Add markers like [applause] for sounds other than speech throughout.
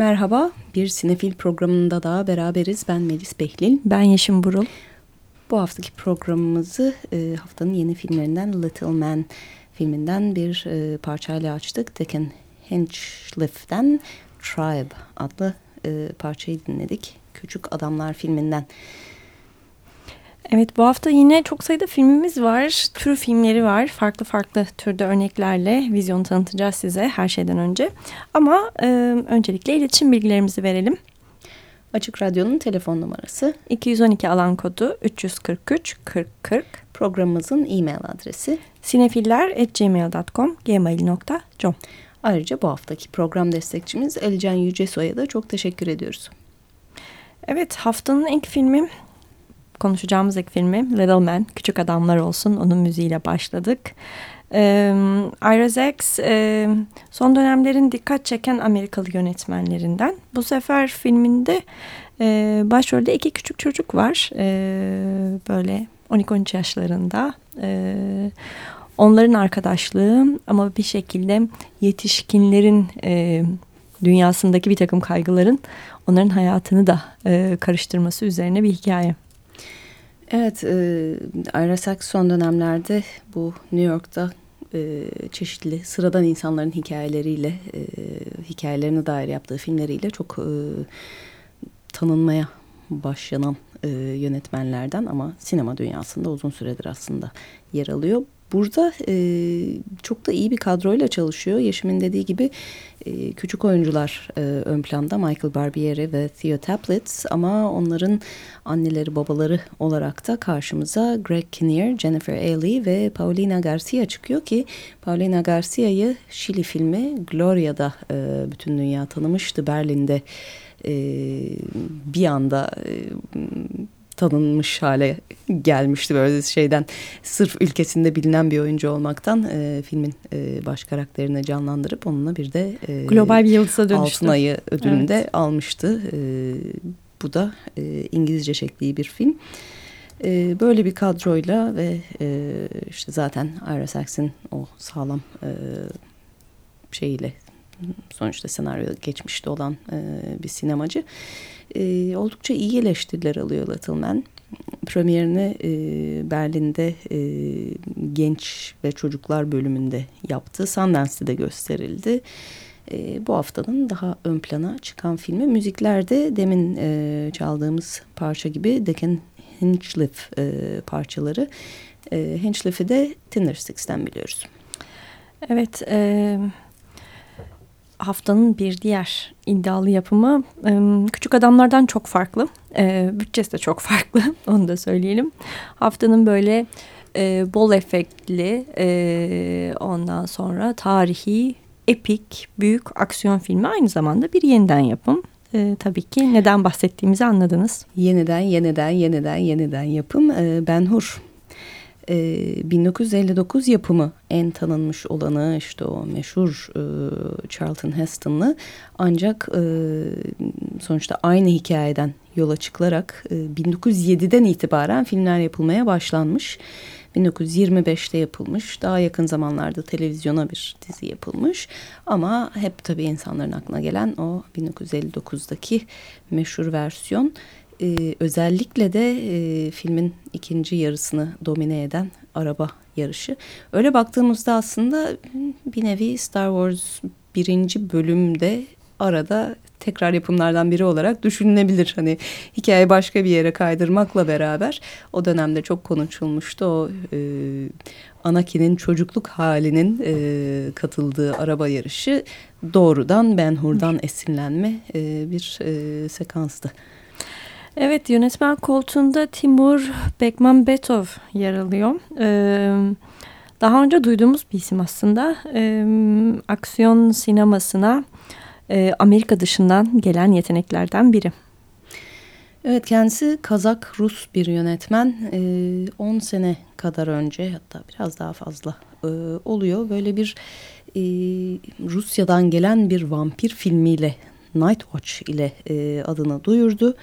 Merhaba, bir sinefil programında daha beraberiz. Ben Melis Behlil. Ben Yeşim Burul. Bu haftaki programımızı e, haftanın yeni filmlerinden Little Man filminden bir e, parçayla açtık. Deacon Hinchliff'ten Tribe adlı e, parçayı dinledik. Küçük Adamlar filminden. Evet bu hafta yine çok sayıda filmimiz var. Tür filmleri var. Farklı farklı türde örneklerle vizyon tanıtacağız size her şeyden önce. Ama e, öncelikle iletişim bilgilerimizi verelim. Açık Radyo'nun telefon numarası 212 alan kodu 343 40 40. Programımızın e-mail adresi sinefiller.gmail.com gmail.com Ayrıca bu haftaki program destekçimiz Elican Yücesoy'a da çok teşekkür ediyoruz. Evet haftanın ilk filmi konuşacağımız ilk filmi Little Man, Küçük Adamlar Olsun. Onun müziğiyle başladık. Ee, Ira Zax e, son dönemlerin dikkat çeken Amerikalı yönetmenlerinden. Bu sefer filminde e, başrolde iki küçük çocuk var. E, böyle 12-13 yaşlarında. E, onların arkadaşlığı ama bir şekilde yetişkinlerin e, dünyasındaki bir takım kaygıların onların hayatını da e, karıştırması üzerine bir hikaye. Evet, e, Ira Sachs son dönemlerde bu New York'ta e, çeşitli sıradan insanların hikayeleriyle, e, hikayelerine dair yaptığı filmleriyle çok e, tanınmaya başlanan e, yönetmenlerden ama sinema dünyasında uzun süredir aslında yer alıyor. Burada e, çok da iyi bir kadroyla çalışıyor. Yeşim'in dediği gibi e, küçük oyuncular e, ön planda. Michael Barbieri ve Theo Taplitz. Ama onların anneleri babaları olarak da karşımıza Greg Kinnear, Jennifer Ailey ve Paulina Garcia çıkıyor ki Paulina Garcia'yı Şili filmi Gloria'da e, bütün dünya tanımıştı. Berlin'de e, bir anda e, tanınmış hale gelmişti böyle şeyden sırf ülkesinde bilinen bir oyuncu olmaktan e, filmin e, baş karakterini canlandırıp onunla bir de e, global bir yıldıza dönüştü. Altın Ayı ödülünü evet. almıştı. E, bu da e, İngilizce şekli bir film. E, böyle bir kadroyla ve e, işte zaten Ira Sachs'in o sağlam e, şeyiyle sonuçta senaryo geçmişte olan e, bir sinemacı e, oldukça iyi eleştiriler alıyor Little Man. Premierini e, Berlin'de e, genç ve çocuklar bölümünde yaptı. Sundance'de de gösterildi. E, bu haftanın daha ön plana çıkan filmi. Müziklerde demin e, çaldığımız parça gibi Deacon Hinchliff e, parçaları. E, Hinchliff'i de Tindersticks'ten biliyoruz. Evet, e, haftanın bir diğer iddialı yapımı Küçük Adamlardan çok farklı. Bütçesi de çok farklı [laughs] onu da söyleyelim. Haftanın böyle bol efektli ondan sonra tarihi, epik, büyük aksiyon filmi aynı zamanda bir yeniden yapım. Ee, tabii ki neden bahsettiğimizi anladınız. Yeniden, yeniden, yeniden, yeniden yapım. Ee, ben Hur e, 1959 yapımı en tanınmış olanı işte o meşhur e, Charlton Heston'lı ancak e, sonuçta aynı hikayeden yola çıkılarak e, 1907'den itibaren filmler yapılmaya başlanmış. 1925'te yapılmış. Daha yakın zamanlarda televizyona bir dizi yapılmış. Ama hep tabii insanların aklına gelen o 1959'daki meşhur versiyon e, özellikle de e, filmin ikinci yarısını domine eden araba yarışı. Öyle baktığımızda aslında bir nevi Star Wars birinci bölümde arada tekrar yapımlardan biri olarak düşünülebilir. Hani hikaye başka bir yere kaydırmakla beraber o dönemde çok konuşulmuştu. O e, Anakin'in çocukluk halinin e, katıldığı araba yarışı doğrudan Ben Hur'dan esinlenme e, bir e, sekanstı. Evet yönetmen koltuğunda Timur Bekmambetov yer alıyor. Ee, daha önce duyduğumuz bir isim aslında. Ee, aksiyon sinemasına e, Amerika dışından gelen yeteneklerden biri. Evet kendisi Kazak-Rus bir yönetmen. 10 ee, sene kadar önce hatta biraz daha fazla e, oluyor. Böyle bir e, Rusya'dan gelen bir vampir filmiyle Night Watch ile e, adını duyurdu.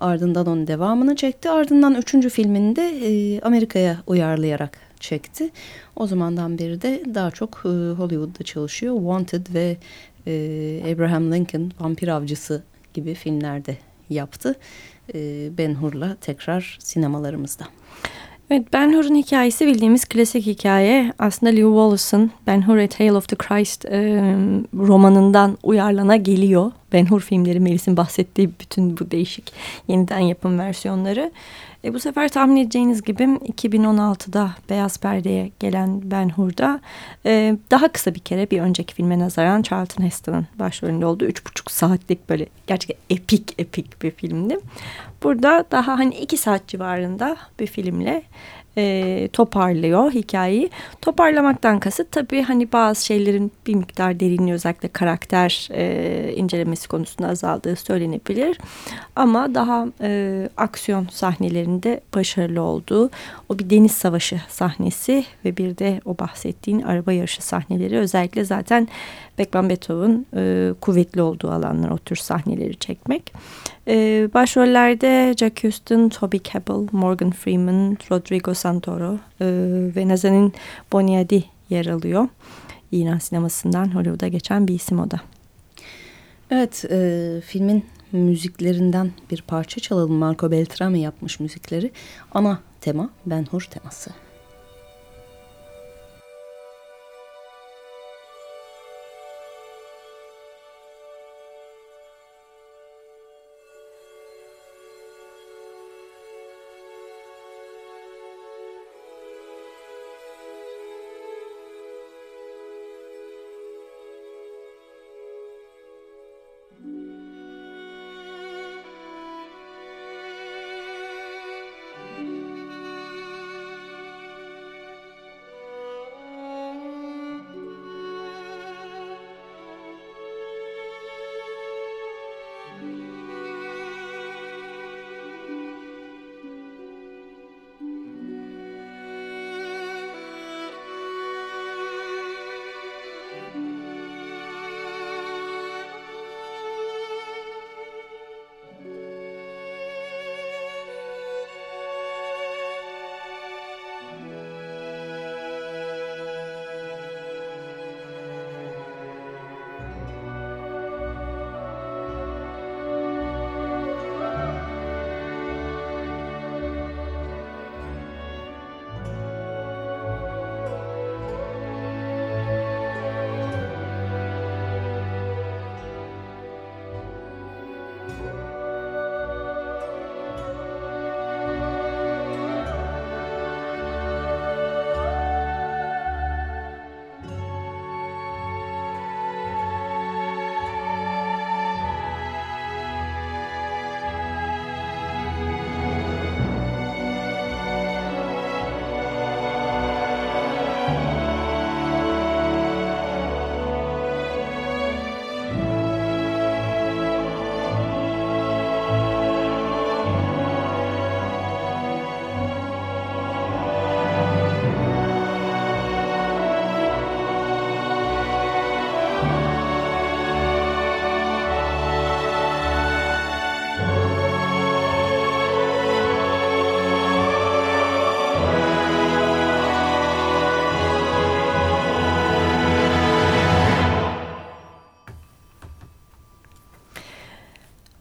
Ardından onun devamını çekti. Ardından üçüncü filmini de e, Amerika'ya uyarlayarak çekti. O zamandan beri de daha çok e, Hollywood'da çalışıyor. Wanted ve e, Abraham Lincoln Vampir Avcısı gibi filmlerde yaptı. E, ben Hur'la tekrar sinemalarımızda. Evet, Ben Hur'un hikayesi bildiğimiz klasik hikaye. Aslında Lew Wallace'ın Ben Hur A Tale of the Christ e, romanından uyarlana geliyor. Ben Hur filmleri Melis'in bahsettiği bütün bu değişik yeniden yapım versiyonları. E, bu sefer tahmin edeceğiniz gibi 2016'da Beyaz Perde'ye gelen Ben Hur'da e, daha kısa bir kere bir önceki filme nazaran Charlton Heston'ın başrolünde olduğu üç buçuk saatlik böyle gerçekten epik epik bir filmdi. Burada daha hani iki saat civarında bir filmle e, toparlıyor hikayeyi. Toparlamaktan kasıt tabii hani bazı şeylerin bir miktar derinliği özellikle karakter e, incelemesi konusunda azaldığı söylenebilir. Ama daha e, aksiyon sahnelerinde başarılı olduğu o bir deniz savaşı sahnesi ve bir de o bahsettiğin araba yarışı sahneleri özellikle zaten Beckman Beethoven e, kuvvetli olduğu alanlar o tür sahneleri çekmek. E, başrollerde Jack Huston, Toby Kebbell, Morgan Freeman, Rodrigo Santoro e, ve Nazanin Boniadi yer alıyor. İran sinemasından Hollywood'a geçen bir isim o da. Evet, e, filmin müziklerinden bir parça çalalım. Marco Beltrami yapmış müzikleri. Ana tema Ben Hur teması.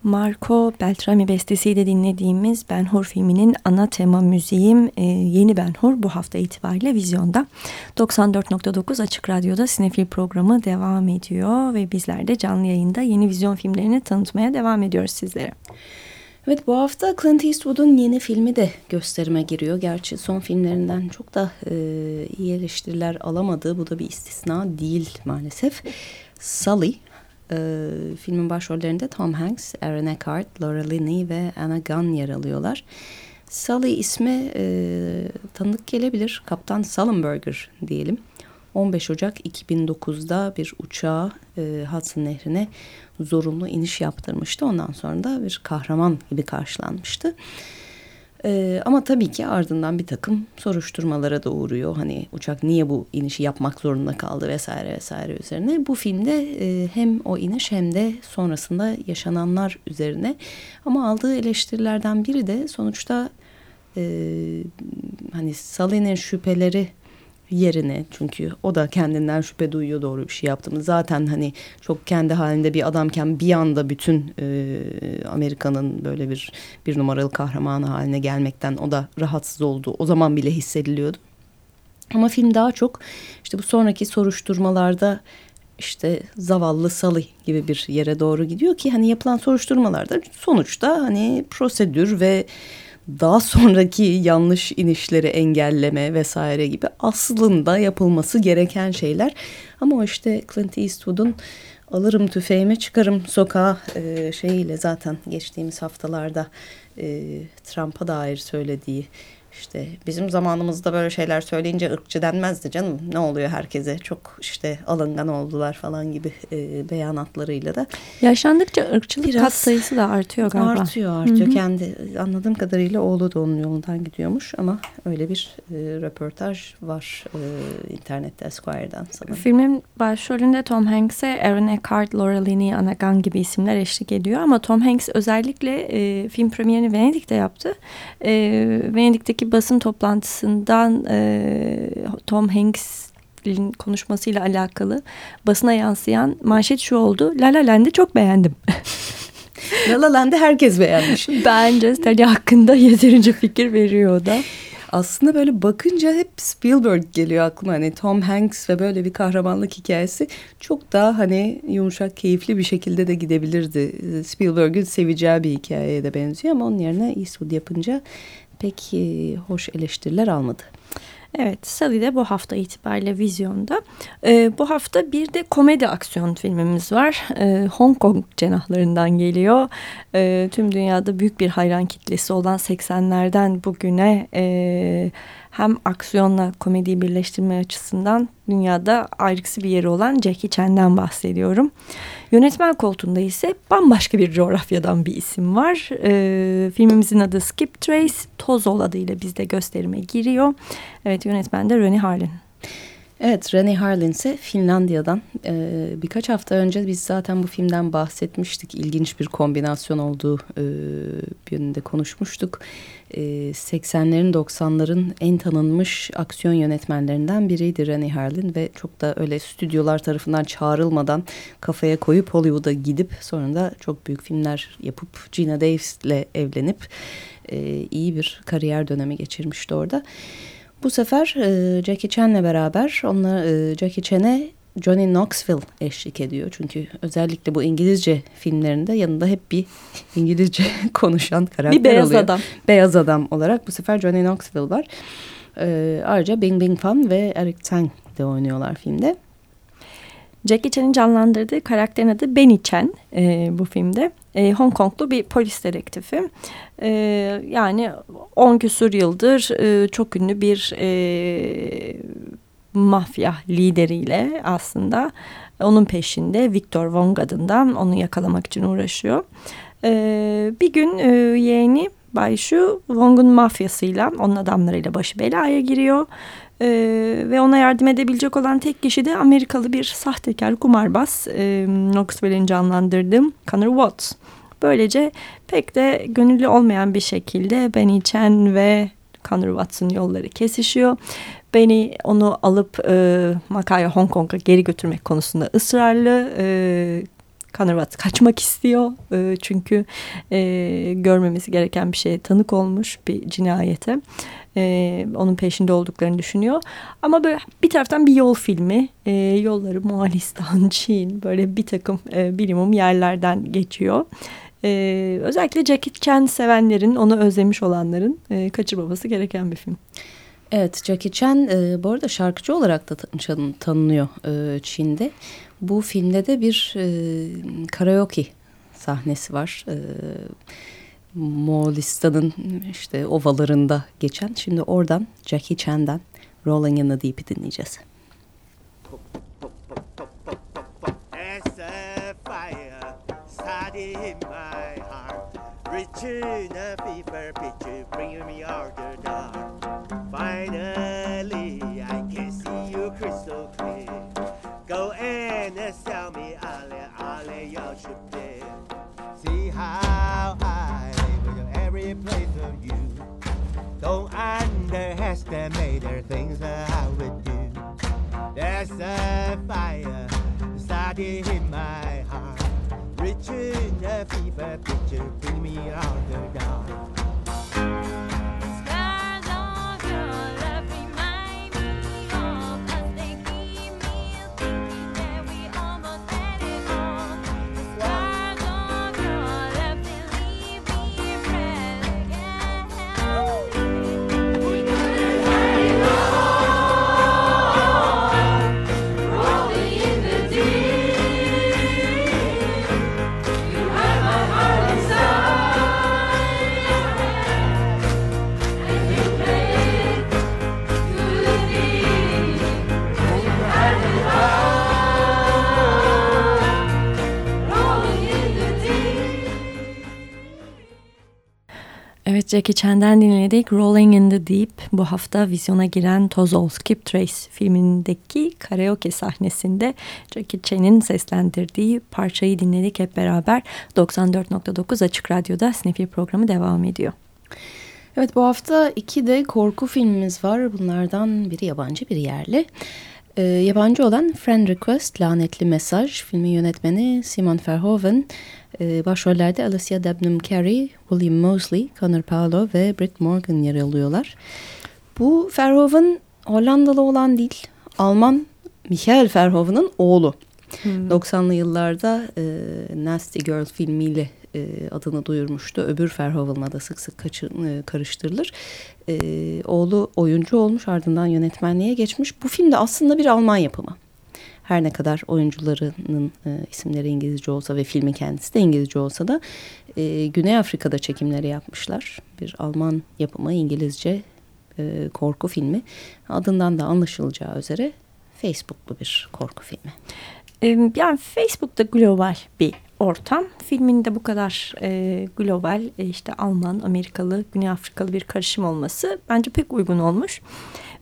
Marco Beltrami bestesiyle dinlediğimiz Ben Hur filminin ana tema müziğim e, Yeni Ben Hur bu hafta itibariyle vizyonda. 94.9 Açık Radyo'da Sinefil programı devam ediyor ve bizler de canlı yayında yeni vizyon filmlerini tanıtmaya devam ediyoruz sizlere. Evet bu hafta Clint Eastwood'un yeni filmi de gösterime giriyor. Gerçi son filmlerinden çok da e, iyi eleştiriler alamadı. Bu da bir istisna değil maalesef. Sully e, filmin başrollerinde Tom Hanks, Aaron Eckhart, Laura Linney ve Anna Gunn yer alıyorlar. Sully ismi e, tanıdık gelebilir. Kaptan Sullenberger diyelim. 15 Ocak 2009'da bir uçağı e, Hudson Nehri'ne zorunlu iniş yaptırmıştı. Ondan sonra da bir kahraman gibi karşılanmıştı. Ee, ama tabii ki ardından bir takım soruşturmalara da uğruyor. Hani uçak niye bu inişi yapmak zorunda kaldı vesaire vesaire üzerine. Bu filmde e, hem o iniş hem de sonrasında yaşananlar üzerine. Ama aldığı eleştirilerden biri de sonuçta e, hani Sally'nin şüpheleri yerine çünkü o da kendinden şüphe duyuyor doğru bir şey yaptığımı. Zaten hani çok kendi halinde bir adamken bir anda bütün e, Amerika'nın böyle bir bir numaralı kahramanı haline gelmekten o da rahatsız oldu. O zaman bile hissediliyordu. Ama film daha çok işte bu sonraki soruşturmalarda işte zavallı Sally gibi bir yere doğru gidiyor ki hani yapılan soruşturmalarda sonuçta hani prosedür ve daha sonraki yanlış inişleri engelleme vesaire gibi aslında yapılması gereken şeyler. Ama işte Clint Eastwood'un alırım tüfeğimi çıkarım sokağa e, şeyiyle zaten geçtiğimiz haftalarda e, Trump'a dair söylediği işte bizim zamanımızda böyle şeyler söyleyince ırkçı denmezdi canım. Ne oluyor herkese çok işte alıngan oldular falan gibi e, beyanatlarıyla da. Yaşandıkça ırkçılık Biraz kat sayısı da artıyor galiba. Artıyor artıyor. Hı -hı. Kendi anladığım kadarıyla oğlu da onun yolundan gidiyormuş ama öyle bir e, röportaj var e, internette Esquire'dan sanırım. Filmin başrolünde Tom Hanks'e Aaron Eckhart, Laura Linney, Anna Gunn gibi isimler eşlik ediyor ama Tom Hanks özellikle e, film premierini Venedik'te yaptı. E, Venedik'teki basın toplantısından e, Tom Hanks'in konuşmasıyla alakalı basına yansıyan manşet şu oldu. La La Land'i çok beğendim. [laughs] La La Land'i herkes beğenmiş. Bence Stanley hakkında yeterince fikir veriyor da. Aslında böyle bakınca hep Spielberg geliyor aklıma. Hani Tom Hanks ve böyle bir kahramanlık hikayesi çok daha hani yumuşak, keyifli bir şekilde de gidebilirdi. Spielberg'ün seveceği bir hikayeye de benziyor ama onun yerine Eastwood yapınca pek hoş eleştiriler almadı. Evet Sally de bu hafta itibariyle vizyonda. Ee, bu hafta bir de komedi aksiyon filmimiz var. Ee, Hong Kong cenahlarından geliyor. Ee, tüm dünyada büyük bir hayran kitlesi olan 80'lerden bugüne... E, hem aksiyonla komediyi birleştirme açısından dünyada ayrıksı bir yeri olan Jackie Chan'den bahsediyorum. Yönetmen koltuğunda ise bambaşka bir coğrafyadan bir isim var. Ee, filmimizin adı Skip Trace, Tozol adıyla bizde gösterime giriyor. Evet yönetmen de Rennie Harlin. Evet, Rennie Harlin ise Finlandiya'dan. Ee, birkaç hafta önce biz zaten bu filmden bahsetmiştik. İlginç bir kombinasyon olduğu e, yönünde konuşmuştuk. E, 80'lerin 90'ların en tanınmış aksiyon yönetmenlerinden biriydi Rennie Harlin ve çok da öyle stüdyolar tarafından çağrılmadan kafaya koyup Hollywood'a gidip sonra da çok büyük filmler yapıp Gina Davis'le evlenip e, iyi bir kariyer dönemi geçirmişti orada. Bu sefer e, Jackie Chan'le beraber onunla e, Jackie Chan'e Johnny Knoxville eşlik ediyor. Çünkü özellikle bu İngilizce filmlerinde yanında hep bir [laughs] İngilizce [laughs] konuşan karakter bir beyaz oluyor. adam. Beyaz adam olarak bu sefer Johnny Knoxville var. E, ayrıca Bing Bing Fan ve Eric Tsang de oynuyorlar filmde. Jackie Chan'in canlandırdığı karakterin adı Benny Chen e, bu filmde. E, Hong Konglu bir polis dedektifi. E, yani 10 küsur yıldır e, çok ünlü bir e, mafya lideriyle aslında onun peşinde Victor Wong adından onu yakalamak için uğraşıyor. E, bir gün e, yeğeni Bayşu Wong'un mafyasıyla onun adamlarıyla başı belaya giriyor. Ee, ve ona yardım edebilecek olan tek kişi de Amerikalı bir sahtekar kumarbaz e, Knoxville'in canlandırdığım Connor Watts. Böylece pek de gönüllü olmayan bir şekilde Benny Chen ve Connor Watts'ın yolları kesişiyor. Benny onu alıp e, Makaya Hong Kong'a geri götürmek konusunda ısrarlı. E, Watts kaçmak istiyor. E, çünkü e, görmemesi gereken bir şeye tanık olmuş bir cinayete e, onun peşinde olduklarını düşünüyor. Ama böyle bir taraftan bir yol filmi. E, yolları Moğolistan, Çin böyle bir takım e, bilimum yerlerden geçiyor. E, özellikle Jackie Chan sevenlerin, onu özlemiş olanların e, kaçırmaması gereken bir film. Evet, Jackie Chan e, bu arada şarkıcı olarak da tan tanınıyor e, Çin'de. Bu filmde de bir e, karaoke sahnesi var. E, Moğolistan'ın işte ovalarında geçen. Şimdi oradan Jackie Chan'dan Rolling in the Deep'i dinleyeceğiz. Reaching a fever pitch, bringing me out the dark. Finally, I can see you crystal clear. Go in and tell me, Ale, Ale, you should See how I will every place of you. Don't underestimate the things that I would do. There's a fire starting in my heart, reaching a fever picture, bring me out the dark. Evet Jackie Chan'den dinledik Rolling in the Deep bu hafta vizyona giren Tozol Skip Trace filmindeki karaoke sahnesinde Jackie Chan'in seslendirdiği parçayı dinledik hep beraber 94.9 Açık Radyo'da Snefil programı devam ediyor. Evet bu hafta iki de korku filmimiz var bunlardan biri yabancı biri yerli. Ee, yabancı olan Friend Request Lanetli Mesaj filmin yönetmeni Simon Verhoeven ee, başrollerde Alicia Debnam Carey, William Mosley, Connor Paolo ve Britt Morgan yer alıyorlar. Bu Verhoeven Hollandalı olan değil, Alman Michael Verhoeven'ın oğlu. Hmm. 90'lı yıllarda e, Nasty Girl filmiyle e, adını duyurmuştu. Öbür Verhoeven'la da sık sık kaçır, e, karıştırılır. E, oğlu oyuncu olmuş ardından yönetmenliğe geçmiş. Bu film de aslında bir Alman yapımı. Her ne kadar oyuncularının e, isimleri İngilizce olsa ve filmin kendisi de İngilizce olsa da e, Güney Afrika'da çekimleri yapmışlar. Bir Alman yapımı İngilizce e, korku filmi. Adından da anlaşılacağı üzere Facebook'lu bir korku filmi. Yani Facebook'ta global bir ortam. Filminde bu kadar e, global e, işte Alman, Amerikalı, Güney Afrikalı bir karışım olması bence pek uygun olmuş.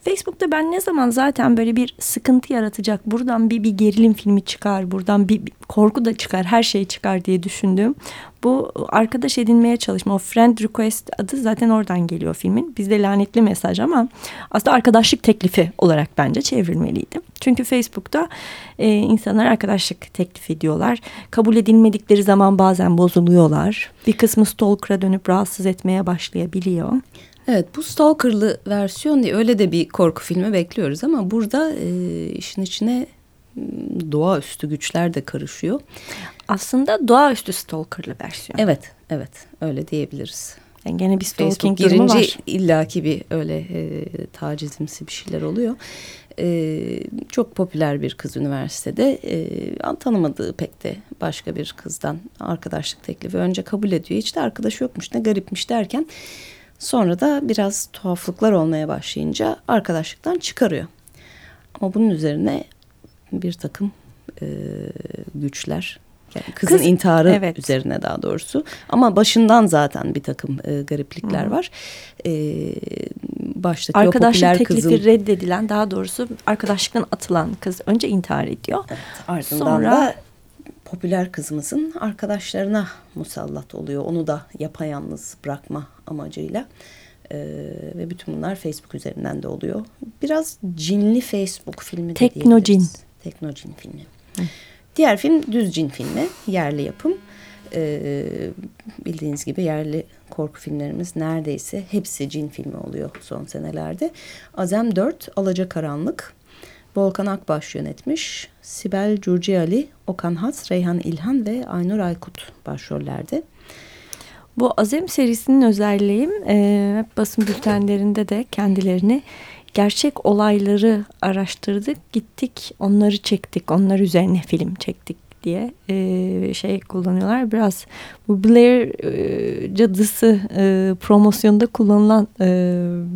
Facebook'ta ben ne zaman zaten böyle bir sıkıntı yaratacak, buradan bir, bir gerilim filmi çıkar, buradan bir, bir korku da çıkar, her şey çıkar diye düşündüğüm bu arkadaş edinmeye çalışma, o friend request adı zaten oradan geliyor filmin. Bizde lanetli mesaj ama aslında arkadaşlık teklifi olarak bence çevrilmeliydi. Çünkü Facebook'ta e, insanlar arkadaşlık teklif ediyorlar. Kabul edilmedikleri zaman bazen bozuluyorlar. Bir kısmı stalker'a dönüp rahatsız etmeye başlayabiliyor. Evet bu Stalker'lı versiyon diye öyle de bir korku filmi bekliyoruz ama burada e, işin içine doğaüstü güçler de karışıyor. Aslında doğaüstü Stalker'lı versiyon. Evet, evet öyle diyebiliriz. Yani gene bir stalking girince var. illaki bir öyle e, tacizimsi bir şeyler oluyor. E, çok popüler bir kız üniversitede e, tanımadığı pek de başka bir kızdan arkadaşlık teklifi önce kabul ediyor. Hiç de arkadaşı yokmuş ne garipmiş derken Sonra da biraz tuhaflıklar olmaya başlayınca arkadaşlıktan çıkarıyor. Ama bunun üzerine bir takım e, güçler yani kızın Kız, intiharı evet. üzerine daha doğrusu. Ama başından zaten bir takım e, gariplikler Hı. var. E, baştaki Arkadaşlık o popüler teklifi kızın... reddedilen daha doğrusu arkadaşlıktan atılan kız önce intihar ediyor. Evet, ardından Sonra... da popüler kızımızın arkadaşlarına musallat oluyor. Onu da yapayalnız bırakma amacıyla. Ee, ve bütün bunlar Facebook üzerinden de oluyor. Biraz cinli Facebook filmi de Teknocin. Teknocin filmi. Hı. Diğer film düz cin filmi. Yerli yapım. Ee, bildiğiniz gibi yerli korku filmlerimiz neredeyse hepsi cin filmi oluyor son senelerde. Azem 4, Alacakaranlık. Volkan Akbaş yönetmiş. Sibel Curciali, Okan Has, Reyhan İlhan ve Aynur Aykut başrollerde. Bu Azem serisinin özelliği e, basın bültenlerinde de kendilerini gerçek olayları araştırdık, gittik, onları çektik, onlar üzerine film çektik diye e, şey kullanıyorlar. Biraz bu Blair e, cadısı e, promosyonda kullanılan e,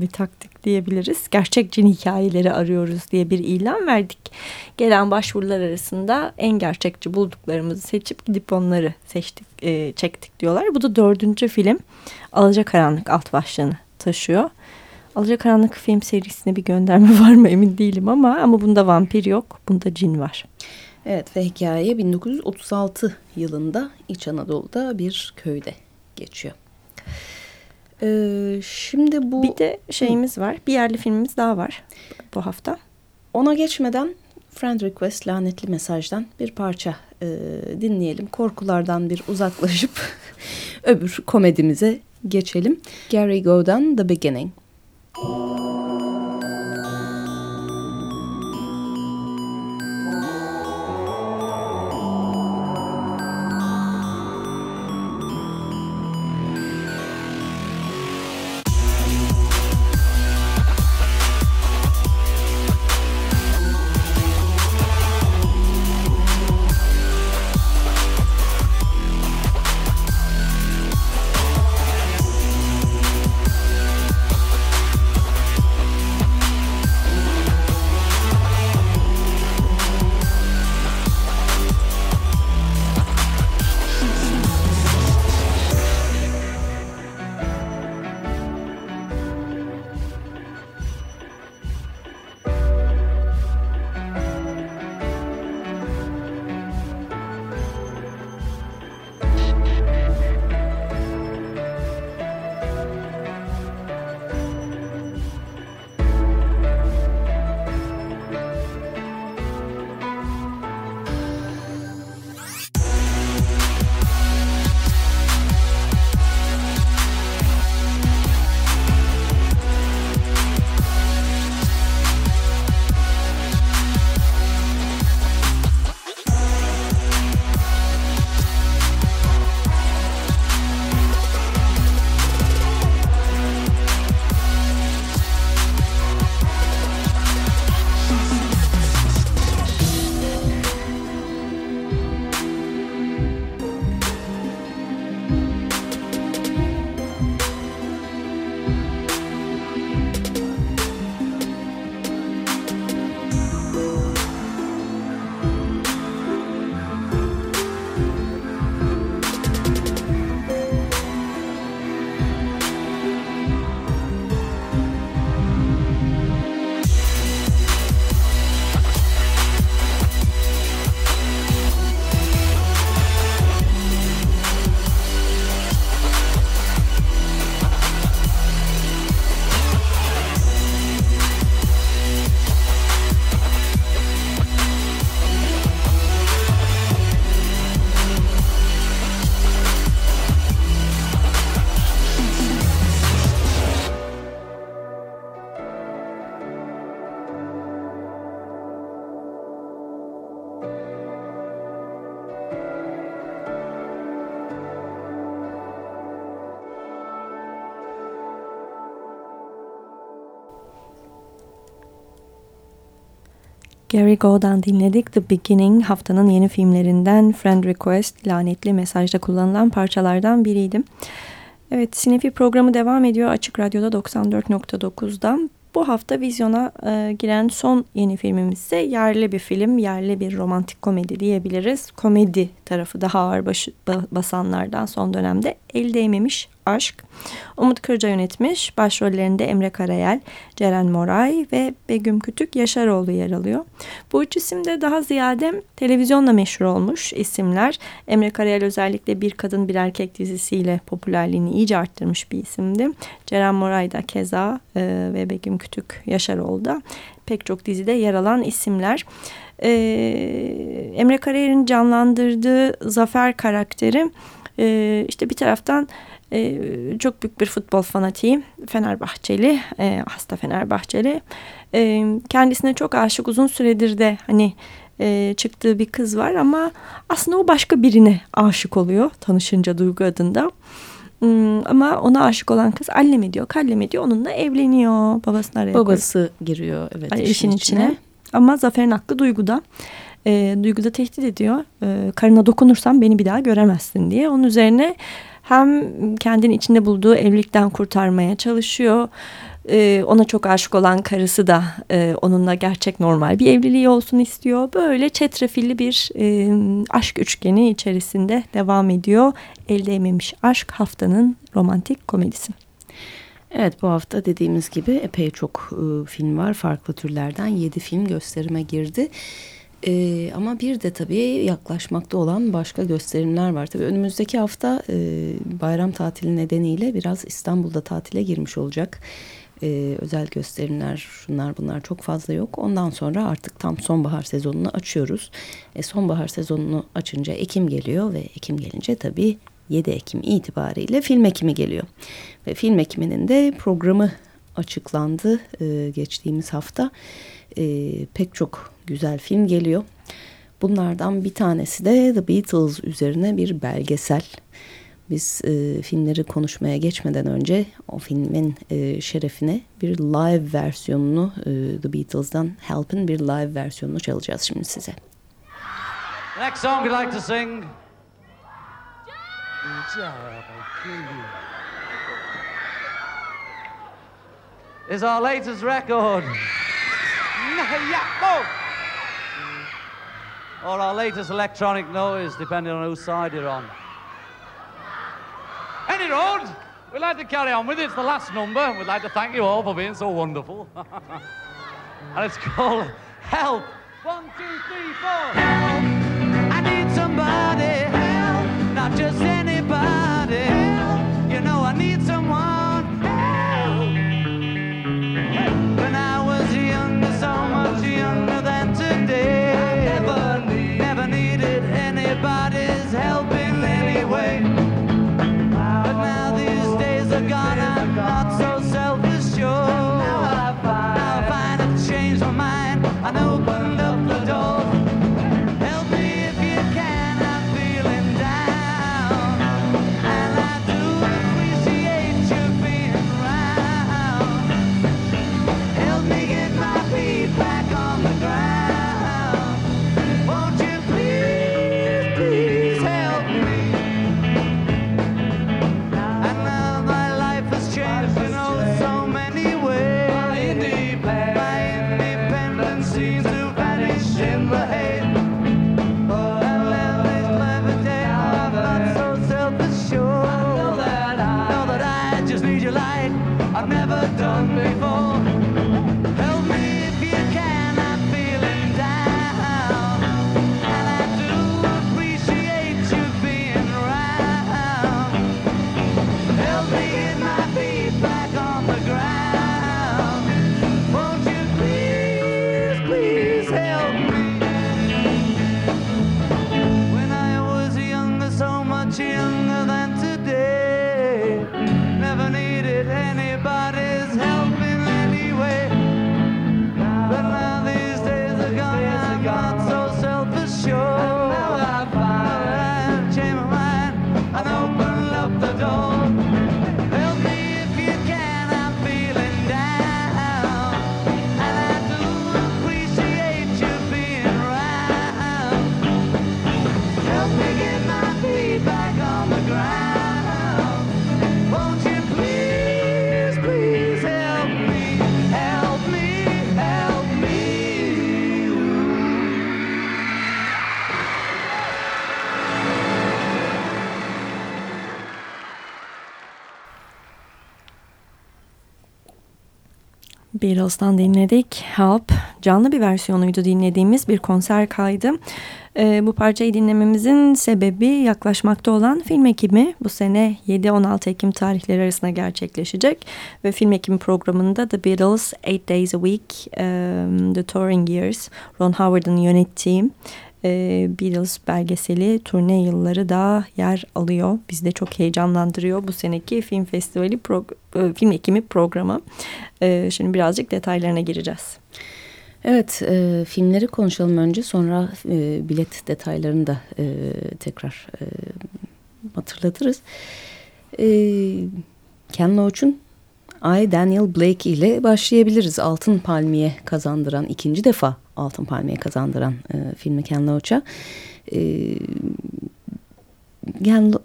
bir taktik diyebiliriz. Gerçek cin hikayeleri arıyoruz diye bir ilan verdik. Gelen başvurular arasında en gerçekçi bulduklarımızı seçip gidip onları seçtik, e, çektik diyorlar. Bu da dördüncü film Alacakaranlık alt başlığını taşıyor. Alacakaranlık film serisine bir gönderme [laughs] var mı emin değilim ama ama bunda vampir yok, bunda cin var. Evet ve hikaye 1936 yılında İç Anadolu'da bir köyde geçiyor. Ee, şimdi bu... Bir de şeyimiz var. Bir yerli filmimiz daha var bu hafta. Ona geçmeden Friend Request lanetli mesajdan bir parça e, dinleyelim. Korkulardan bir uzaklaşıp [laughs] öbür komedimize geçelim. Gary Go'dan The Beginning. Gary Go'dan dinledik. The Beginning haftanın yeni filmlerinden Friend Request lanetli mesajda kullanılan parçalardan biriydi. Evet Sinefi programı devam ediyor Açık Radyo'da 94.9'dan. Bu hafta vizyona e, giren son yeni filmimiz ise yerli bir film, yerli bir romantik komedi diyebiliriz. Komedi tarafı daha ağır başı, basanlardan son dönemde el değmemiş Aşk. Umut Kırca yönetmiş. Başrollerinde Emre Karayel, Ceren Moray ve Begüm Kütük Yaşaroğlu yer alıyor. Bu üç isim de daha ziyade televizyonla meşhur olmuş isimler. Emre Karayel özellikle Bir Kadın Bir Erkek dizisiyle popülerliğini iyice arttırmış bir isimdi. Ceren Moray da keza e, ve Begüm Kütük Yaşaroğlu da pek çok dizide yer alan isimler. Ee, Emre Karayel'in canlandırdığı Zafer karakteri e, işte bir taraftan e, çok büyük bir futbol fanatiği. Fenerbahçeli, e, hasta Fenerbahçeli. E, kendisine çok aşık uzun süredir de hani e, çıktığı bir kız var ama aslında o başka birine aşık oluyor tanışınca Duygu adında. Hmm, ama ona aşık olan kız allem ediyor, kallem ediyor. Onunla evleniyor. Babasına araya Babası koyuyor. giriyor evet Ay, işin içine. içine. Ama Zafer'in hakkı Duygu'da. E, Duygu da tehdit ediyor. E, karına dokunursam beni bir daha göremezsin diye. Onun üzerine hem kendini içinde bulduğu evlilikten kurtarmaya çalışıyor. Ee, ona çok aşık olan karısı da e, onunla gerçek normal bir evliliği olsun istiyor. Böyle çetrefilli bir e, aşk üçgeni içerisinde devam ediyor. Elde ememiş aşk haftanın romantik komedisi. Evet bu hafta dediğimiz gibi epey çok e, film var. Farklı türlerden yedi film gösterime girdi. E, ama bir de tabii yaklaşmakta olan başka gösterimler var. Tabii önümüzdeki hafta e, bayram tatili nedeniyle biraz İstanbul'da tatile girmiş olacak. E, özel gösterimler, şunlar bunlar çok fazla yok. Ondan sonra artık tam sonbahar sezonunu açıyoruz. E, sonbahar sezonunu açınca Ekim geliyor ve Ekim gelince tabii 7 Ekim itibariyle film ekimi geliyor. Ve film ekiminin de programı açıklandı e, geçtiğimiz hafta. E, pek çok güzel film geliyor. Bunlardan bir tanesi de The Beatles üzerine bir belgesel. Biz e, filmleri konuşmaya geçmeden önce o filmin e, şerefine bir live versiyonunu e, The Beatles'dan Help'in bir live versiyonunu çalacağız şimdi size. Next song we'd like to sing. Is our latest record. or our latest electronic noise, depending on whose side you're on. Any road, we'd like to carry on with it. It's the last number. We'd like to thank you all for being so wonderful. [laughs] and it's called Help. One, two, three, four. Help. I need somebody. Help. Not just anybody. Beatles'tan dinledik. Help canlı bir versiyonuydu dinlediğimiz bir konser kaydı. Ee, bu parçayı dinlememizin sebebi yaklaşmakta olan film ekimi bu sene 7-16 Ekim tarihleri arasında gerçekleşecek. Ve film ekimi programında The Beatles 8 Days a Week, um, The Touring Years, Ron Howard'ın yönettiği e, Beatles belgeseli turne yılları da yer alıyor. Bizi de çok heyecanlandırıyor bu seneki film festivali prog- e, film ekimi programı. E, şimdi birazcık detaylarına gireceğiz. Evet, e, filmleri konuşalım önce sonra e, bilet detaylarını da e, tekrar e, hatırlatırız. E, Ken Loach'un I Daniel Blake ile başlayabiliriz. Altın Palmiye kazandıran, ikinci defa Altın Palmiye kazandıran e, filmi Ken Loach'a. E,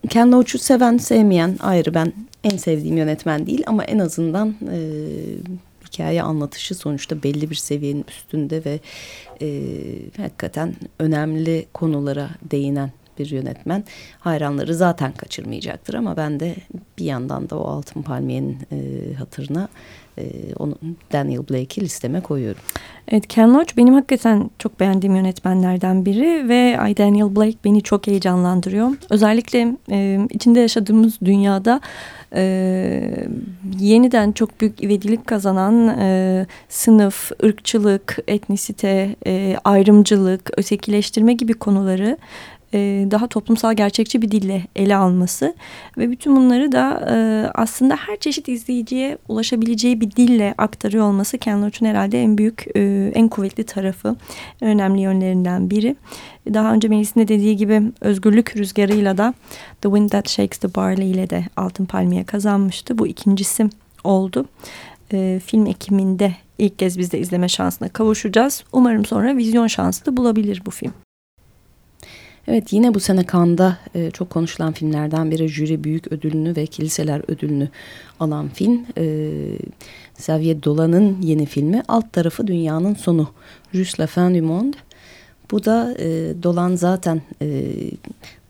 Ken, Loach'u seven sevmeyen ayrı ben en sevdiğim yönetmen değil ama en azından e, hikaye anlatışı sonuçta belli bir seviyenin üstünde ve e, hakikaten önemli konulara değinen bir yönetmen. Hayranları zaten kaçırmayacaktır ama ben de bir yandan da o Altın Palmiye'nin e, hatırına e, onu Daniel Blake'i listeme koyuyorum. Evet Ken Loach benim hakikaten çok beğendiğim yönetmenlerden biri ve Ay Daniel Blake beni çok heyecanlandırıyor. Özellikle e, içinde yaşadığımız dünyada e, yeniden çok büyük ivedilik kazanan e, sınıf, ırkçılık, etnisite, e, ayrımcılık, ötekileştirme gibi konuları e, daha toplumsal gerçekçi bir dille ele alması ve bütün bunları da e, aslında her çeşit izleyiciye ulaşabileceği bir dille aktarıyor olması Ken Loach'un herhalde en büyük, e, en kuvvetli tarafı, en önemli yönlerinden biri. Daha önce Melis'in de dediği gibi özgürlük rüzgarıyla da The Wind That Shakes the Barley ile de Altın Palmiye kazanmıştı. Bu ikincisi oldu. Film ekiminde ilk kez biz de izleme şansına kavuşacağız. Umarım sonra vizyon şansı da bulabilir bu film. Evet yine bu sene Cannes'da e, çok konuşulan filmlerden biri jüri büyük ödülünü ve kiliseler ödülünü alan film. E, Xavier Dolan'ın yeni filmi Alt Tarafı Dünyanın Sonu. Juste la fin du monde. Bu da e, Dolan zaten e,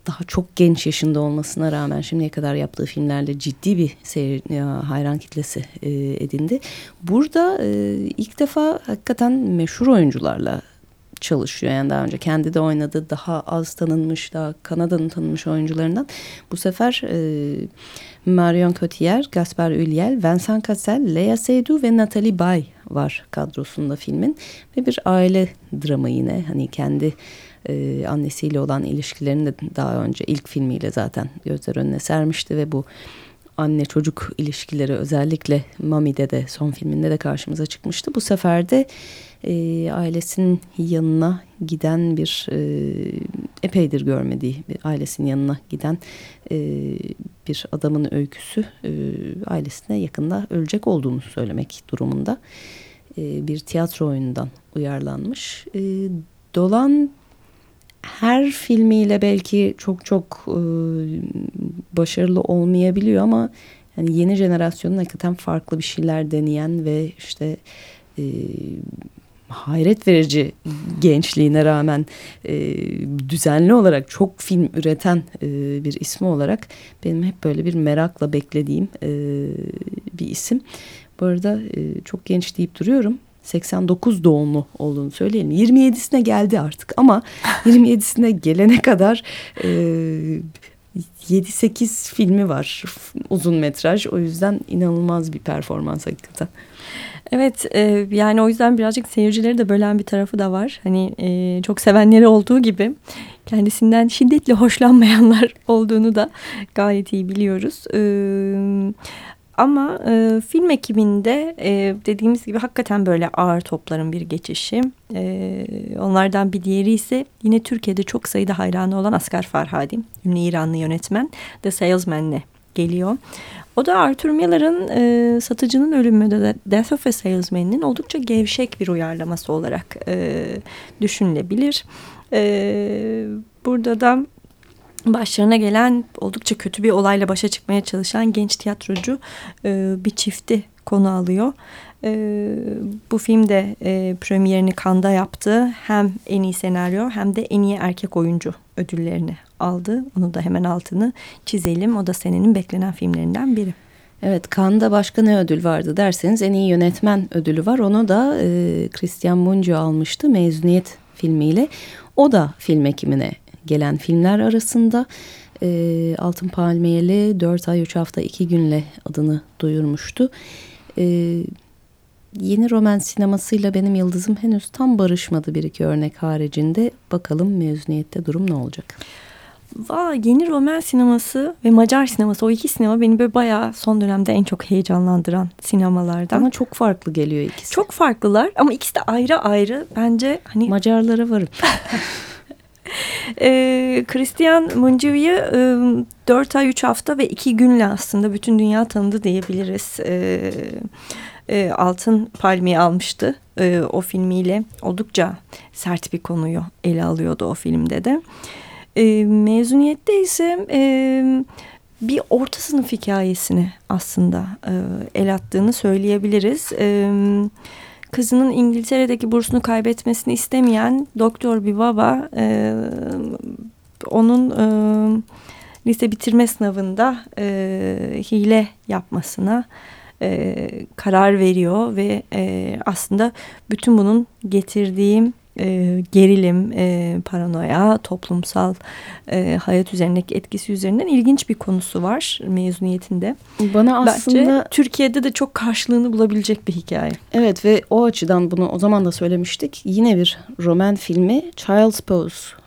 daha çok genç yaşında olmasına rağmen şimdiye kadar yaptığı filmlerle ciddi bir seyir, ya, hayran kitlesi e, edindi. Burada e, ilk defa hakikaten meşhur oyuncularla çalışıyor. Yani daha önce kendi de oynadı daha az tanınmış daha Kanada'nın tanınmış oyuncularından. Bu sefer e, Marion Cotillard, Gaspar Ulliel, Vincent Cassel, Lea Seydoux ve Natalie Bay var kadrosunda filmin. Ve bir aile dramı yine hani kendi e, annesiyle olan ilişkilerini de daha önce ilk filmiyle zaten gözler önüne sermişti ve bu anne çocuk ilişkileri özellikle Mami'de de son filminde de karşımıza çıkmıştı. Bu sefer de e, ailesinin yanına giden bir e, epeydir görmediği bir ailesinin yanına giden e, bir adamın öyküsü e, ailesine yakında ölecek olduğunu söylemek durumunda e, bir tiyatro oyunundan uyarlanmış. E, Dolan her filmiyle belki çok çok e, başarılı olmayabiliyor ama yani yeni jenerasyonun hakikaten farklı bir şeyler deneyen ve işte e, hayret verici gençliğine rağmen e, düzenli olarak çok film üreten e, bir ismi olarak benim hep böyle bir merakla beklediğim e, bir isim. Bu arada e, çok genç deyip duruyorum. 89 doğumlu olduğunu söyleyelim. 27'sine geldi artık ama 27'sine gelene kadar e, 7-8 filmi var uzun metraj. O yüzden inanılmaz bir performans hakikaten. Evet e, yani o yüzden birazcık seyircileri de bölen bir tarafı da var. Hani e, çok sevenleri olduğu gibi kendisinden şiddetle hoşlanmayanlar [laughs] olduğunu da gayet iyi biliyoruz. E, ama e, film ekibinde e, dediğimiz gibi hakikaten böyle ağır topların bir geçişi. E, onlardan bir diğeri ise yine Türkiye'de çok sayıda hayranı olan Asgar Farhadi, ünlü İranlı yönetmen The Salesman'le geliyor. O da Arthur Miller'ın e, Satıcının Ölümü de Death of a Salesman'in oldukça gevşek bir uyarlaması olarak e, düşünülebilir. E, burada da başlarına gelen oldukça kötü bir olayla başa çıkmaya çalışan genç tiyatrocu e, bir çifti konu alıyor. E, bu filmde e, premierini Kanda yaptı. Hem en iyi senaryo hem de en iyi erkek oyuncu ödüllerini aldı. Onu da hemen altını çizelim. O da senenin beklenen filmlerinden biri. Evet Cannes'da başka ne ödül vardı derseniz en iyi yönetmen ödülü var. Onu da e, Christian Muncu almıştı mezuniyet filmiyle. O da film ekimine gelen filmler arasında e, Altın Palmiyeli 4 ay 3 hafta 2 günle adını duyurmuştu. E, yeni roman sinemasıyla benim yıldızım henüz tam barışmadı bir iki örnek haricinde. Bakalım mezuniyette durum ne olacak? Valla yeni roman sineması ve Macar sineması o iki sinema beni böyle bayağı son dönemde en çok heyecanlandıran sinemalardan. Ama çok farklı geliyor ikisi. Çok farklılar ama ikisi de ayrı ayrı bence hani. Macarlara varım. [laughs] e, Christian Mungiu'yu e, 4 ay 3 hafta ve 2 günle aslında bütün dünya tanıdı diyebiliriz. E, e, Altın Palmiye almıştı e, o filmiyle. Oldukça sert bir konuyu ele alıyordu o filmde de. E, mezuniyette ise e, bir orta sınıf hikayesini aslında e, el attığını söyleyebiliriz. E, kızının İngiltere'deki bursunu kaybetmesini istemeyen doktor bir baba e, onun e, lise bitirme sınavında e, hile yapmasına e, karar veriyor ve e, aslında bütün bunun getirdiği e, gerilim, e, paranoya, toplumsal e, hayat üzerindeki etkisi üzerinden ilginç bir konusu var mezuniyetinde. Bana aslında Bence Türkiye'de de çok karşılığını bulabilecek bir hikaye. evet ve o açıdan bunu o zaman da söylemiştik. Yine bir roman filmi Child's Pose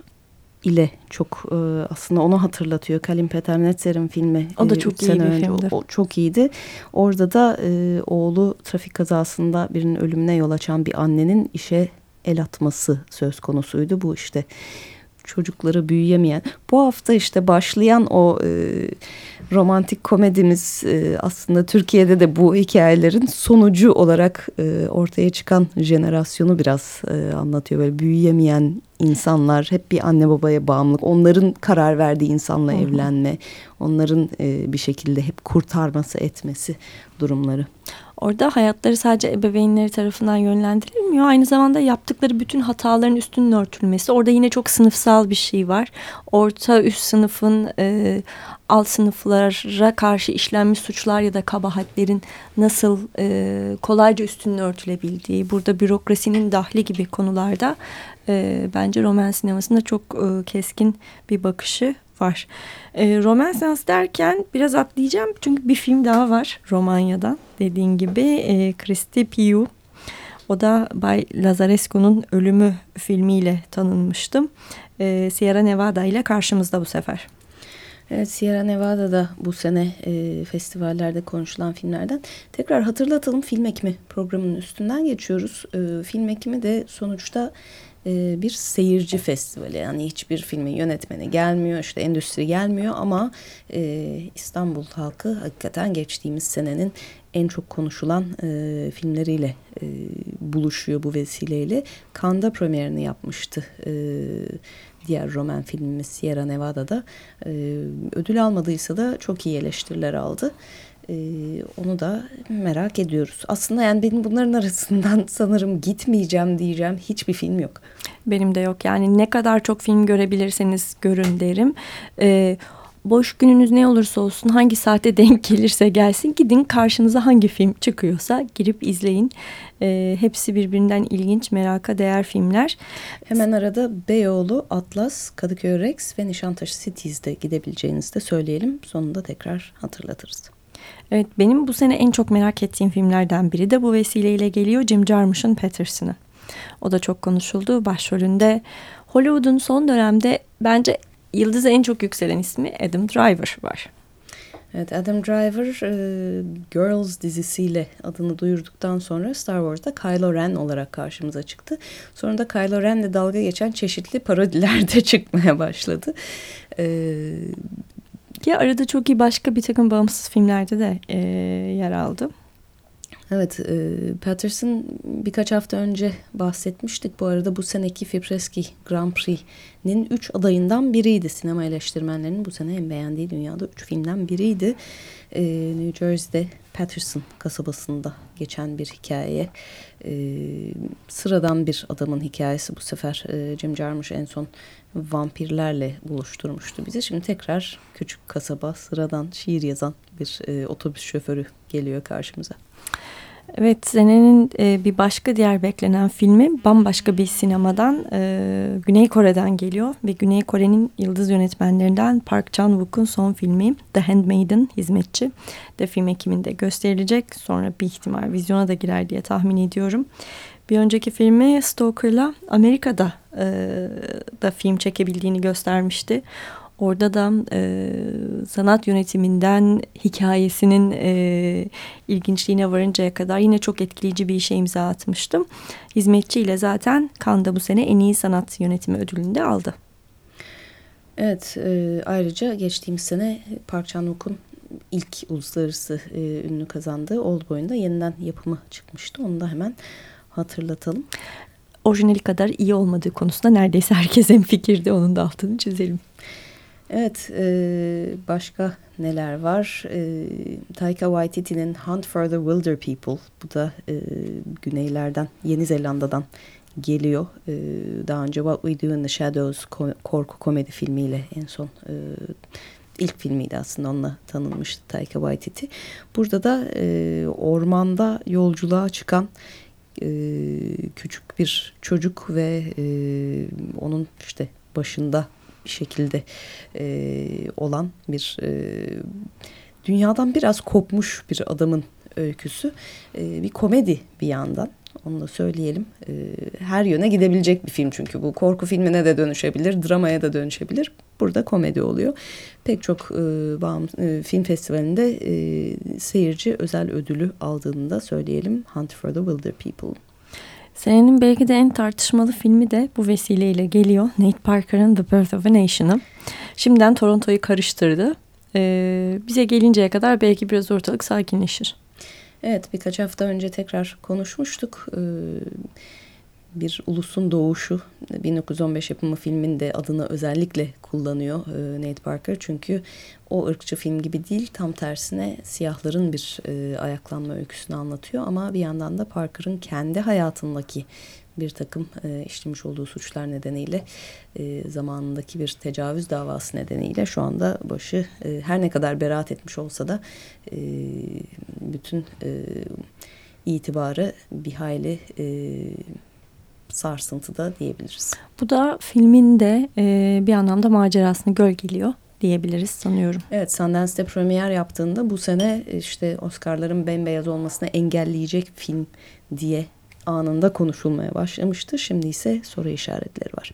ile çok e, aslında onu hatırlatıyor. Kalim Peter Netzer'in filmi. O da e, çok iyi bir önce. filmdi. O, çok iyiydi. Orada da e, oğlu trafik kazasında birinin ölümüne yol açan bir annenin işe el atması söz konusuydu. Bu işte çocukları büyüyemeyen. Bu hafta işte başlayan o e, romantik komedimiz e, aslında Türkiye'de de bu hikayelerin sonucu olarak e, ortaya çıkan jenerasyonu biraz e, anlatıyor. Böyle büyüyemeyen insanlar hep bir anne babaya bağımlılık. Onların karar verdiği insanla Hı hı. evlenme. Onların e, bir şekilde hep kurtarması etmesi durumları. Orada hayatları sadece ebeveynleri tarafından yönlendirilmiyor. Aynı zamanda yaptıkları bütün hataların üstünün örtülmesi. Orada yine çok sınıfsal bir şey var. Orta üst sınıfın e, alt sınıflara karşı işlenmiş suçlar ya da kabahatlerin nasıl e, kolayca üstünün örtülebildiği. Burada bürokrasinin dahli gibi konularda e, bence roman sinemasında çok e, keskin bir bakışı var. E, Romance derken biraz atlayacağım çünkü bir film daha var Romanya'dan dediğin gibi e, Christy Piu. O da Bay Lazarescu'nun Ölümü filmiyle tanınmıştım. E, Sierra Nevada ile karşımızda bu sefer. Evet Sierra Nevada'da bu sene e, festivallerde konuşulan filmlerden. Tekrar hatırlatalım film ekimi programının üstünden geçiyoruz. E, film ekimi de sonuçta e, bir seyirci festivali. Yani hiçbir filmin yönetmeni gelmiyor, işte endüstri gelmiyor ama e, İstanbul halkı hakikaten geçtiğimiz senenin en çok konuşulan e, filmleriyle e, buluşuyor bu vesileyle. Cannes'da premierini yapmıştı e, diğer roman filmimiz Sierra Nevada'da. E, ödül almadıysa da çok iyi eleştiriler aldı. E, onu da merak ediyoruz. Aslında yani benim bunların arasından [laughs] sanırım gitmeyeceğim diyeceğim hiçbir film yok. Benim de yok. Yani ne kadar çok film görebilirseniz görün derim. Ee, boş gününüz ne olursa olsun hangi saate denk gelirse gelsin gidin karşınıza hangi film çıkıyorsa girip izleyin. Ee, hepsi birbirinden ilginç meraka değer filmler. Hemen arada Beyoğlu, Atlas, Kadıköy Rex ve Nişantaşı Cities'de gidebileceğinizi de söyleyelim. Sonunda tekrar hatırlatırız. Evet benim bu sene en çok merak ettiğim filmlerden biri de bu vesileyle geliyor Jim Jarmusch'un Patterson'ı. O da çok konuşuldu. Başrolünde Hollywood'un son dönemde bence yıldızı en çok yükselen ismi Adam Driver var. Evet Adam Driver e, Girls dizisiyle adını duyurduktan sonra Star Wars'ta Kylo Ren olarak karşımıza çıktı. Sonra da Kylo Ren'le dalga geçen çeşitli parodiler de [laughs] çıkmaya başladı. E, Ki arada çok iyi başka bir takım bağımsız filmlerde de e, yer aldı. Evet, e, Patterson birkaç hafta önce bahsetmiştik. Bu arada bu seneki Fipreski Grand Prix'nin üç adayından biriydi. Sinema eleştirmenlerinin bu sene en beğendiği dünyada üç filmden biriydi. E, New Jersey'de Patterson kasabasında geçen bir hikaye. E, sıradan bir adamın hikayesi bu sefer. E, Jim Jarmusch en son vampirlerle buluşturmuştu bizi. Şimdi tekrar küçük kasaba, sıradan şiir yazan bir e, otobüs şoförü geliyor karşımıza. Evet senenin e, bir başka diğer beklenen filmi bambaşka bir sinemadan e, Güney Kore'den geliyor ve Güney Kore'nin yıldız yönetmenlerinden Park Chan-wook'un son filmi The Handmaiden Hizmetçi de film ekiminde gösterilecek. Sonra bir ihtimal vizyona da girer diye tahmin ediyorum. Bir önceki filmi Stoker'la Amerika'da e, da film çekebildiğini göstermişti. Orada da e, sanat yönetiminden hikayesinin e, ilginçliğine varıncaya kadar yine çok etkileyici bir işe imza atmıştım. Hizmetçi ile zaten Cannes'da bu sene en iyi sanat yönetimi ödülünü de aldı. Evet, e, ayrıca geçtiğimiz sene Park Chan-wook'un ilk uluslararası e, ünlü kazandığı Oldboy'un da yeniden yapımı çıkmıştı. Onu da hemen hatırlatalım. Orijinali kadar iyi olmadığı konusunda neredeyse herkes hemfikirdi. Onun da altını çizelim. Evet, e, başka neler var? E, Taika Waititi'nin Hunt for the Wilder People. Bu da e, güneylerden, Yeni Zelanda'dan geliyor. E, daha önce What We Do in the Shadows korku komedi filmiyle en son e, ilk filmiydi aslında onunla tanınmıştı Taika Waititi. Burada da e, ormanda yolculuğa çıkan e, küçük bir çocuk ve e, onun işte başında bir şekilde e, olan bir e, dünyadan biraz kopmuş bir adamın öyküsü. E, bir komedi bir yandan. Onu da söyleyelim. E, her yöne gidebilecek bir film çünkü bu korku filmine de dönüşebilir, dramaya da dönüşebilir. Burada komedi oluyor. Pek çok e, bağım, e, film festivalinde e, seyirci özel ödülü aldığını da söyleyelim. Hunt for the Wilder People. Senenin belki de en tartışmalı filmi de bu vesileyle geliyor. Nate Parker'ın The Birth of a Nation'ı. Şimdiden Toronto'yu karıştırdı. Ee, bize gelinceye kadar belki biraz ortalık sakinleşir. Evet birkaç hafta önce tekrar konuşmuştuk. Ee, bir ulusun doğuşu 1915 yapımı filminde adını özellikle kullanıyor e, Nate Parker. Çünkü o ırkçı film gibi değil tam tersine siyahların bir e, ayaklanma öyküsünü anlatıyor. Ama bir yandan da Parker'ın kendi hayatındaki bir takım e, işlemiş olduğu suçlar nedeniyle e, zamanındaki bir tecavüz davası nedeniyle şu anda başı e, her ne kadar beraat etmiş olsa da e, bütün e, itibarı bir hayli e, sarsıntıda diyebiliriz. Bu da filmin de e, bir anlamda macerasını gölgeliyor diyebiliriz sanıyorum. Evet Sundance'de premier yaptığında bu sene işte Oscar'ların bembeyaz olmasını engelleyecek film diye anında konuşulmaya başlamıştı. Şimdi ise soru işaretleri var.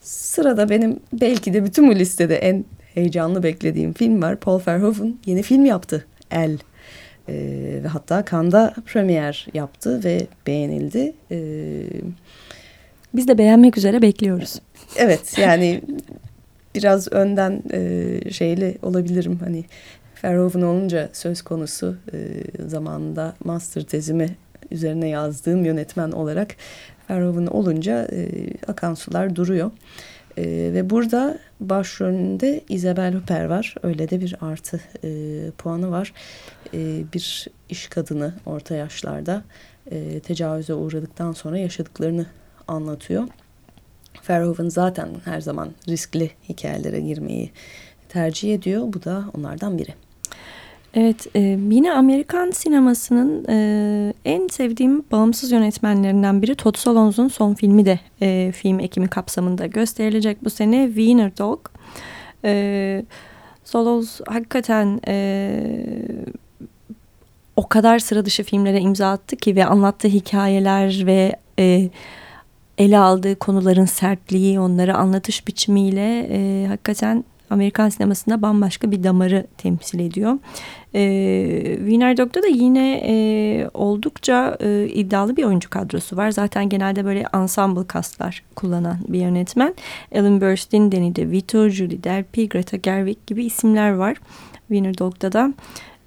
Sırada benim belki de bütün bu listede en heyecanlı beklediğim film var. Paul Verhoeven yeni film yaptı. El. E, ve hatta Cannes'da premier yaptı ve beğenildi. E, Biz de beğenmek üzere bekliyoruz. Evet yani biraz önden e, şeyli olabilirim. Hani Verhoeven olunca söz konusu e, zamanında master tezimi üzerine yazdığım yönetmen olarak Verhoeven olunca e, akan sular duruyor. E, ve burada başrolünde Isabel Huppert var. Öyle de bir artı e, puanı var. E, bir iş kadını orta yaşlarda e, tecavüze uğradıktan sonra yaşadıklarını anlatıyor. Verhoeven zaten her zaman riskli hikayelere girmeyi tercih ediyor. Bu da onlardan biri. Evet, e, yine Amerikan sinemasının e, en sevdiğim bağımsız yönetmenlerinden biri Todd Solondz'un son filmi de e, film ekimi kapsamında gösterilecek bu sene Wiener Dog. E, Solondz hakikaten e, o kadar sıra dışı filmlere imza attı ki ve anlattığı hikayeler ve e, ele aldığı konuların sertliği, onları anlatış biçimiyle e, hakikaten Amerikan sinemasında bambaşka bir damarı temsil ediyor. E, Wiener Dog'da da yine e, oldukça e, iddialı bir oyuncu kadrosu var. Zaten genelde böyle ensemble kastlar kullanan bir yönetmen. Ellen Burstyn, Danny DeVito, Julie Delpy, Greta Gerwig gibi isimler var. Wiener Dog'da da.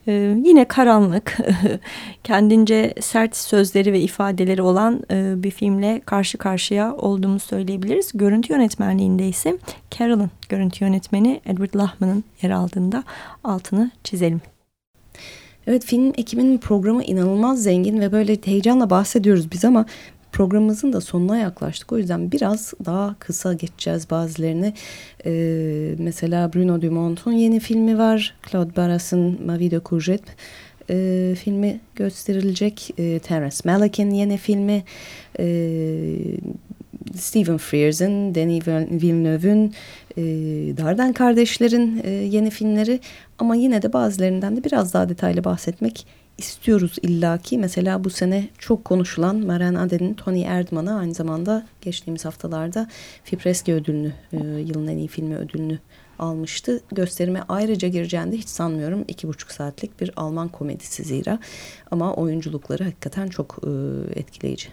Ee, yine karanlık, [laughs] kendince sert sözleri ve ifadeleri olan e, bir filmle karşı karşıya olduğumuzu söyleyebiliriz. Görüntü yönetmenliğinde ise Carol'ın görüntü yönetmeni Edward Lahman'ın yer aldığında altını çizelim. Evet film ekibinin programı inanılmaz zengin ve böyle heyecanla bahsediyoruz biz ama programımızın da sonuna yaklaştık. O yüzden biraz daha kısa geçeceğiz bazılarını. Ee, mesela Bruno Dumont'un yeni filmi var. Claude Barras'ın Ma vie de courgette e, filmi gösterilecek. E, Terence Malick'in yeni filmi. E, Stephen Frears'ın, Denis Villeneuve'ün, e, Darden kardeşlerin e, yeni filmleri ama yine de bazılarından da biraz daha detaylı bahsetmek istiyoruz illaki. Mesela bu sene çok konuşulan Maren Aden'in Tony Erdmann'ı aynı zamanda geçtiğimiz haftalarda Fipreski ödülünü, e, yılın en iyi filmi ödülünü almıştı. Gösterime ayrıca gireceğini de hiç sanmıyorum. İki buçuk saatlik bir Alman komedisi zira. Ama oyunculukları hakikaten çok e, etkileyici.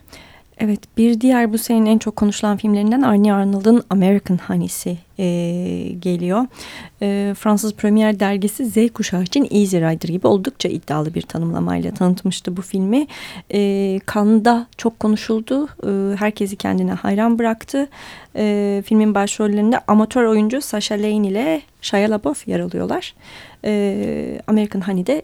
Evet bir diğer bu senenin en çok konuşulan filmlerinden Arnie Arnold'un American Honey'si e, geliyor. E, Fransız Premier dergisi Z kuşağı için Easy Rider gibi oldukça iddialı bir tanımlamayla tanıtmıştı bu filmi. E, Cannes'da çok konuşuldu. E, herkesi kendine hayran bıraktı. E, filmin başrollerinde amatör oyuncu Sasha Lane ile Shia LaBeouf yer alıyorlar. E, American Honey'de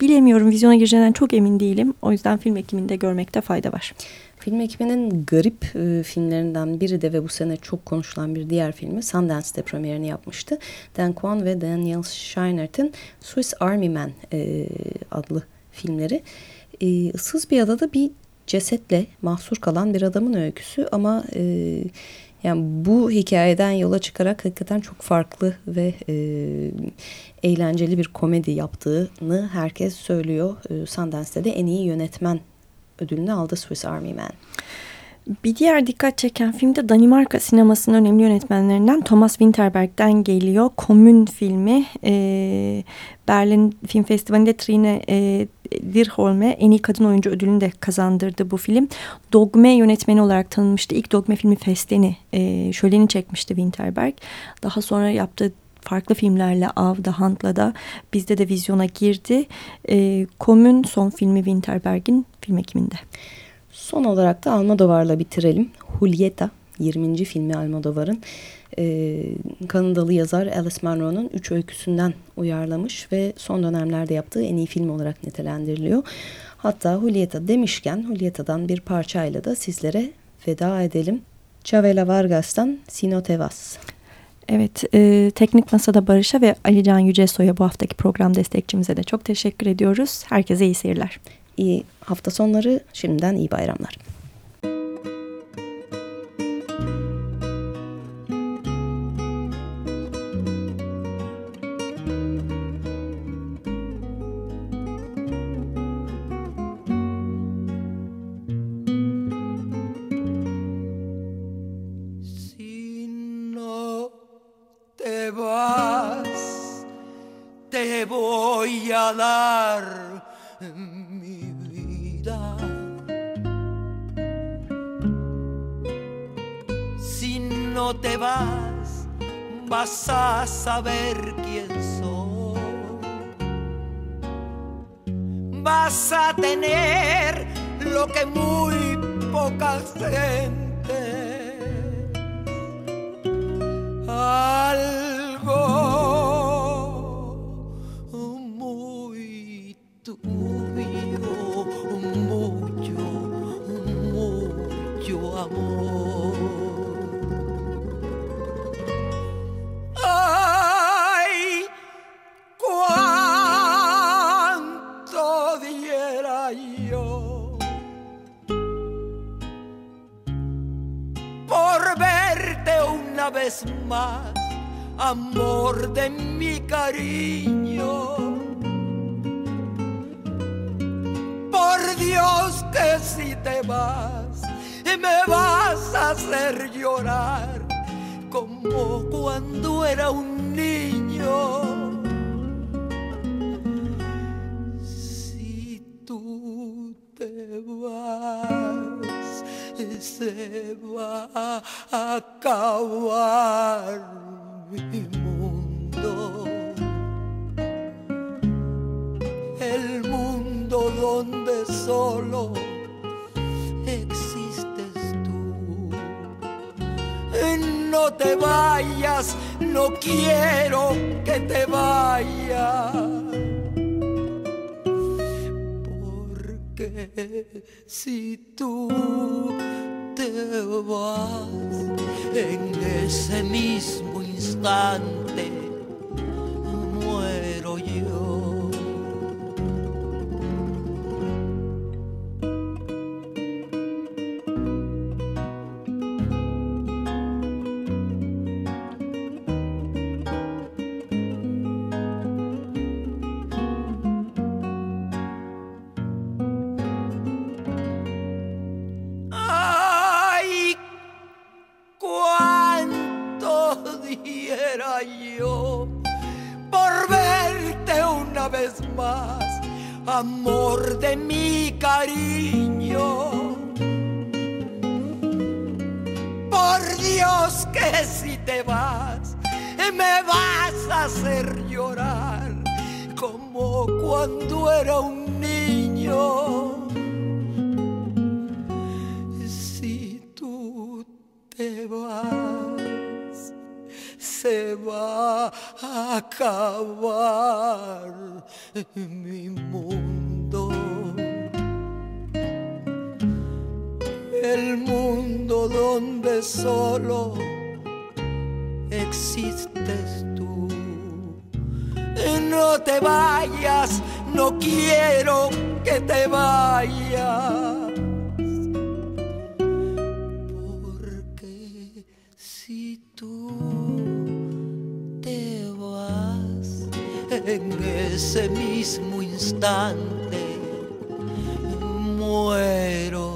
bilemiyorum vizyona gireceğinden çok emin değilim. O yüzden film ekiminde görmekte fayda var. Film ekibinin garip e, filmlerinden biri de ve bu sene çok konuşulan bir diğer filmi Sundance'de premierini yapmıştı. Dan Kwan ve Daniel Scheinert'in Swiss Army Man e, adlı filmleri. E, ıssız bir adada bir cesetle mahsur kalan bir adamın öyküsü ama e, yani bu hikayeden yola çıkarak hakikaten çok farklı ve e, eğlenceli bir komedi yaptığını herkes söylüyor. E, Sundance'de de en iyi yönetmen ödülünü aldı Swiss Army Man. Bir diğer dikkat çeken film de Danimarka sinemasının önemli yönetmenlerinden Thomas Winterberg'den geliyor. Komün filmi e, Berlin Film Festivali'nde Trine e, Dirholm'e en iyi kadın oyuncu ödülünü de kazandırdı bu film. Dogme yönetmeni olarak tanınmıştı. İlk Dogme filmi Festen'i, e, şöleni çekmişti Winterberg. Daha sonra yaptığı farklı filmlerle Av'da, Hunt'la da bizde de vizyona girdi. E, Komün son filmi Winterberg'in film ekiminde. Son olarak da Almodovar'la bitirelim. Julieta 20. filmi Almodovar'ın e, Kanadalı yazar Alice Munro'nun üç öyküsünden uyarlamış ve son dönemlerde yaptığı en iyi film olarak nitelendiriliyor. Hatta Julieta demişken Julieta'dan bir parçayla da sizlere veda edelim. Chavela Vargas'tan Sino Tevas. Evet, e, Teknik Masada Barış'a ve Ali Can Yücesoy'a bu haftaki program destekçimize de çok teşekkür ediyoruz. Herkese iyi seyirler. İyi hafta sonları, şimdiden iyi bayramlar. te vas, te voy a dar mi vida. Si no te vas, vas a saber quién soy. Vas a tener lo que muy poca gente. Al to mi mundo. el mundo donde solo existes tú. No te vayas, no quiero que te vayas. en ese mismo instante muero.